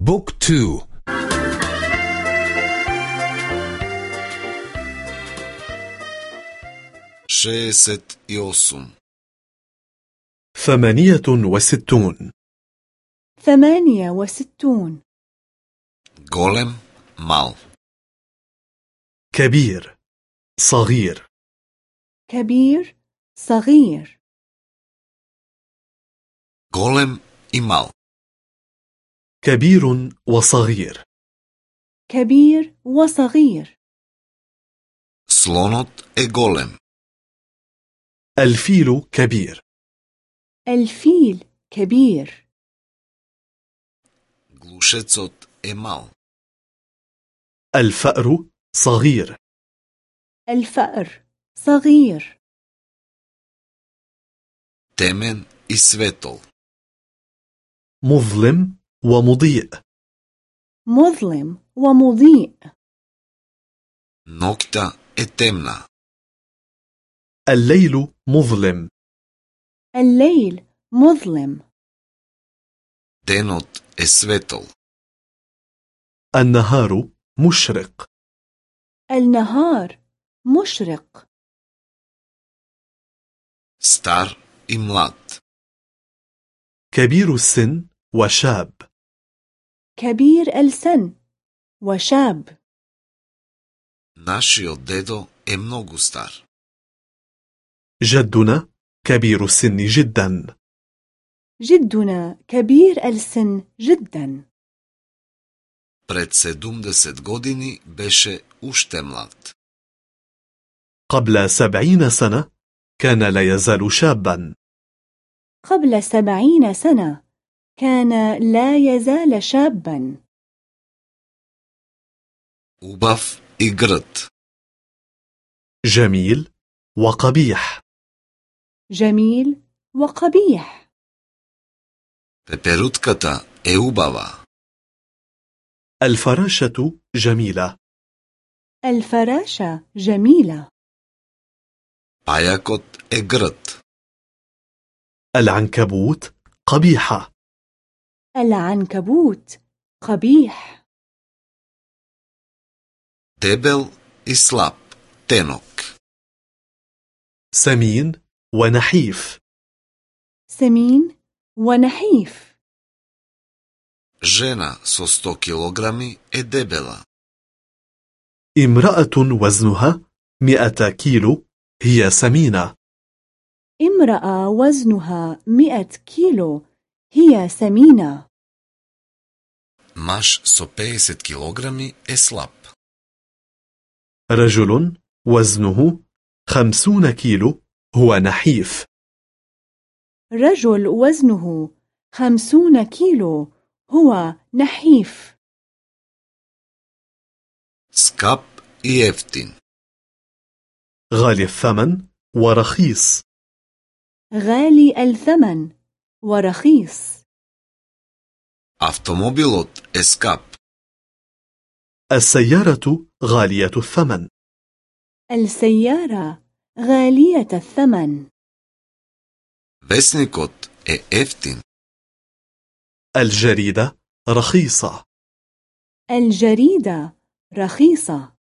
book two. шеесет и осум ثمانية وستون. ثمانية وستون. голем мал. كبير صغير. كبير صغير. غولم إمال كبير وصغير كبير وصغير слонот е голем الفيل كبير الفيل كبير глушецот е мал الفأر صغير الفأر صغير темен и светол مظلم ومضيء مظلم ومضيء ноќта е темна الليل مظلم الليل مظلم денот е светол النهار مشرق النهار مشرق стар и млад كبير السن وشاب كبير السن وشاب нашиот дедо е многу стар جدنا كبير السن جدا جدنا كبير السن جدا пред 70 години беше уште млад قبل سبعين سنة كان لا يزال شابا قبل سبعين سنة كان لا يزال شابا убав и грд جميل وقبيح جميل وقبيح пеперутката е убава الفراشة جميلة الفراشة جميلة пајакот е грд العنكبوت قبيحة العنكبوت قبيح дебел и слаб тенок سمين ونحيف سمين ونحيف жена со 100 килограми е дебела امرأة وزنها مئة كيلو هي سمينة امرأة وزنها مئة كيلو هي سمينة. маж со 50 килограми е слаб. رجل وزنه 50 كيلو هو نحيف. رجل وزنه 50 كيلو هو نحيف. سكاب يفتن غالي الثمن ورخيص غالي الثمن ورخيص автомобилот е скап السيارة غالية الثمن السيارة غالية الثمن весникот е ефтин الجريدة رخيصة الجريدة رخيصة